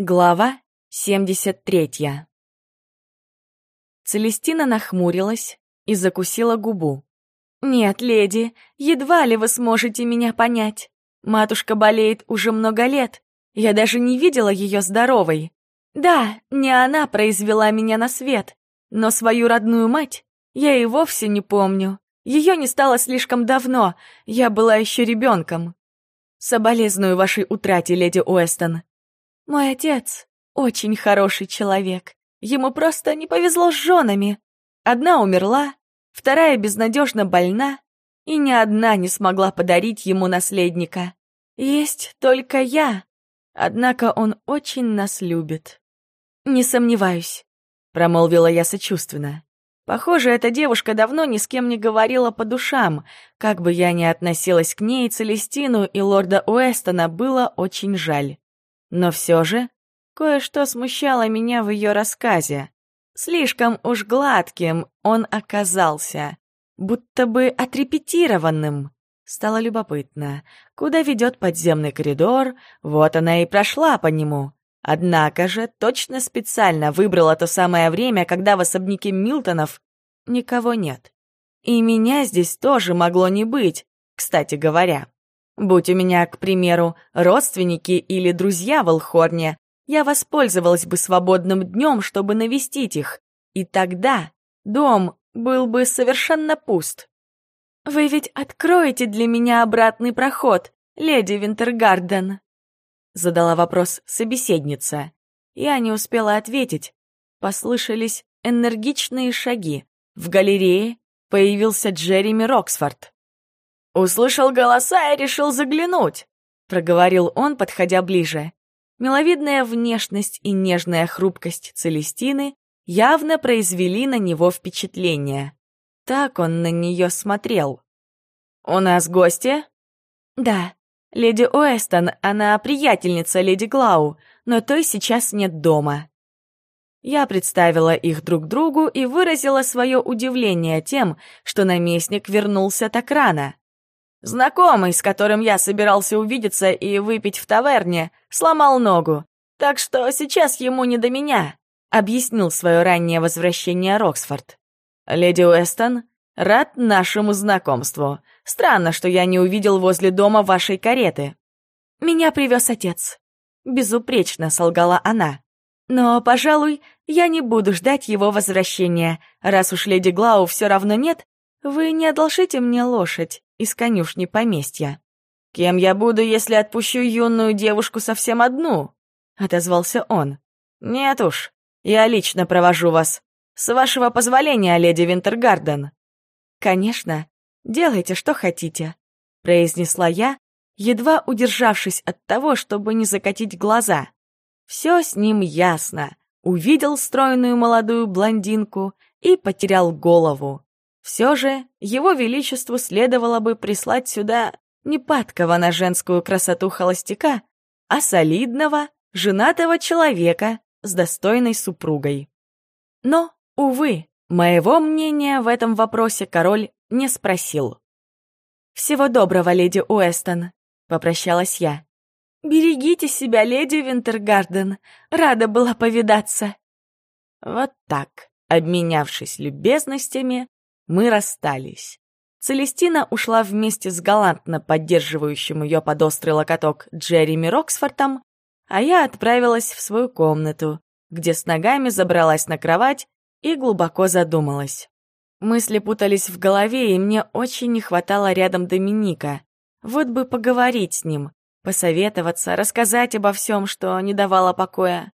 Глава 73 Целестина нахмурилась и закусила губу. «Нет, леди, едва ли вы сможете меня понять. Матушка болеет уже много лет. Я даже не видела ее здоровой. Да, не она произвела меня на свет, но свою родную мать я и вовсе не помню. Ее не стало слишком давно, я была еще ребенком. Соболезную вашей утрате, леди Уэстон. Мой отец очень хороший человек. Ему просто не повезло с женами. Одна умерла, вторая безнадежно больна, и ни одна не смогла подарить ему наследника. Есть только я. Однако он очень нас любит. Не сомневаюсь, промолвила я сочувственно. Похоже, эта девушка давно ни с кем не говорила по душам. Как бы я ни относилась к ней, Целестину и лорда Уэстона было очень жаль. Но все же кое-что смущало меня в ее рассказе. Слишком уж гладким он оказался, будто бы отрепетированным. Стало любопытно, куда ведет подземный коридор, вот она и прошла по нему. Однако же точно специально выбрала то самое время, когда в особняке Милтонов никого нет. И меня здесь тоже могло не быть, кстати говоря. Будь у меня, к примеру, родственники или друзья в Алхорне, я воспользовалась бы свободным днем, чтобы навестить их, и тогда дом был бы совершенно пуст. «Вы ведь откроете для меня обратный проход, леди Винтергарден?» Задала вопрос собеседница. Я не успела ответить. Послышались энергичные шаги. В галерее появился Джереми Роксфорд. «Услышал голоса и решил заглянуть», — проговорил он, подходя ближе. Миловидная внешность и нежная хрупкость Целестины явно произвели на него впечатление. Так он на нее смотрел. «У нас гости?» «Да, леди Уэстон, она приятельница леди Глау, но той сейчас нет дома». Я представила их друг другу и выразила свое удивление тем, что наместник вернулся так рано. Знакомый, с которым я собирался увидеться и выпить в таверне, сломал ногу, так что сейчас ему не до меня», — объяснил свое раннее возвращение Роксфорд. «Леди Уэстон, рад нашему знакомству. Странно, что я не увидел возле дома вашей кареты». «Меня привез отец», — безупречно солгала она. «Но, пожалуй, я не буду ждать его возвращения. Раз уж леди Глау все равно нет, вы не одолжите мне лошадь из конюшни поместья. «Кем я буду, если отпущу юную девушку совсем одну?» — отозвался он. «Нет уж, я лично провожу вас. С вашего позволения, леди Винтергарден». «Конечно, делайте, что хотите», — произнесла я, едва удержавшись от того, чтобы не закатить глаза. Все с ним ясно. Увидел стройную молодую блондинку и потерял голову. Все же его величеству следовало бы прислать сюда не падкого на женскую красоту холостяка, а солидного, женатого человека с достойной супругой. Но, увы, моего мнения в этом вопросе король не спросил. «Всего доброго, леди Уэстон», — попрощалась я. «Берегите себя, леди Винтергарден, рада была повидаться». Вот так, обменявшись любезностями, мы расстались. Целестина ушла вместе с галантно поддерживающим ее под острый локоток Джереми Роксфортом, а я отправилась в свою комнату, где с ногами забралась на кровать и глубоко задумалась. Мысли путались в голове, и мне очень не хватало рядом Доминика. Вот бы поговорить с ним, посоветоваться, рассказать обо всем, что не давало покоя.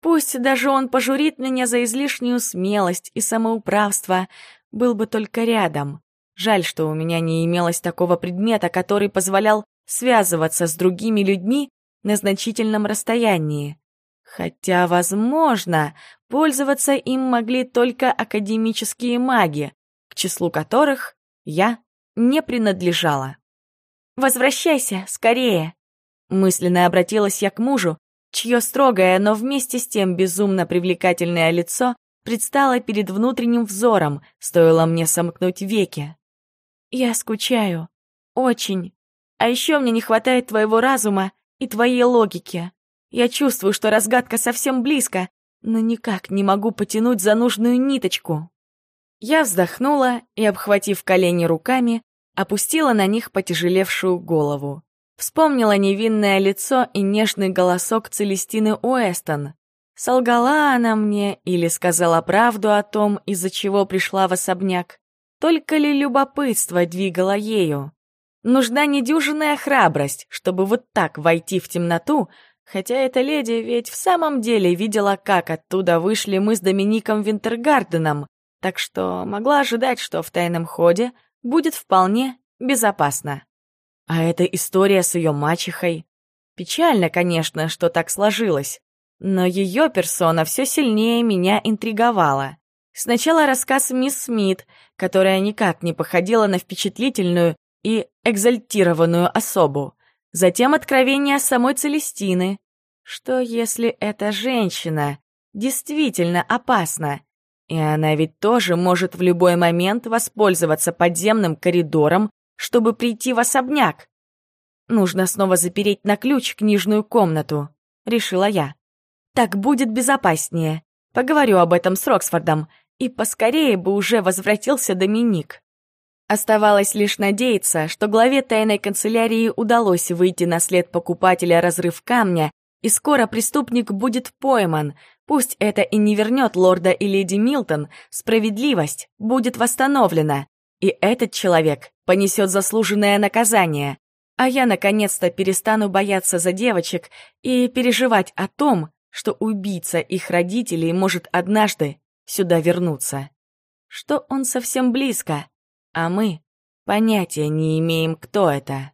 Пусть даже он пожурит меня за излишнюю смелость и самоуправство, был бы только рядом. Жаль, что у меня не имелось такого предмета, который позволял связываться с другими людьми на значительном расстоянии. Хотя, возможно, пользоваться им могли только академические маги, к числу которых я не принадлежала. «Возвращайся, скорее!» Мысленно обратилась я к мужу, чье строгое, но вместе с тем безумно привлекательное лицо предстала перед внутренним взором, стоило мне сомкнуть веки. «Я скучаю. Очень. А еще мне не хватает твоего разума и твоей логики. Я чувствую, что разгадка совсем близко, но никак не могу потянуть за нужную ниточку. Я вздохнула и, обхватив колени руками, опустила на них потяжелевшую голову. Вспомнила невинное лицо и нежный голосок Целестины Уэстон. Солгала она мне или сказала правду о том, из-за чего пришла в особняк. Только ли любопытство двигало ею? Нужна недюжинная храбрость, чтобы вот так войти в темноту, хотя эта леди ведь в самом деле видела, как оттуда вышли мы с Домиником Винтергарденом, так что могла ожидать, что в тайном ходе будет вполне безопасно. А эта история с ее мачехой. Печально, конечно, что так сложилось, но ее персона все сильнее меня интриговала. Сначала рассказ мисс Смит, которая никак не походила на впечатлительную и экзальтированную особу. Затем откровение самой Целестины. Что если эта женщина действительно опасна? И она ведь тоже может в любой момент воспользоваться подземным коридором чтобы прийти в особняк. Нужно снова запереть на ключ книжную комнату, решила я. Так будет безопаснее. Поговорю об этом с Роксфордом, и поскорее бы уже возвратился Доминик. Оставалось лишь надеяться, что главе тайной канцелярии удалось выйти на след покупателя разрыв камня, и скоро преступник будет пойман. Пусть это и не вернет лорда и леди Милтон, справедливость будет восстановлена. И этот человек понесет заслуженное наказание. А я наконец-то перестану бояться за девочек и переживать о том, что убийца их родителей может однажды сюда вернуться. Что он совсем близко, а мы понятия не имеем, кто это.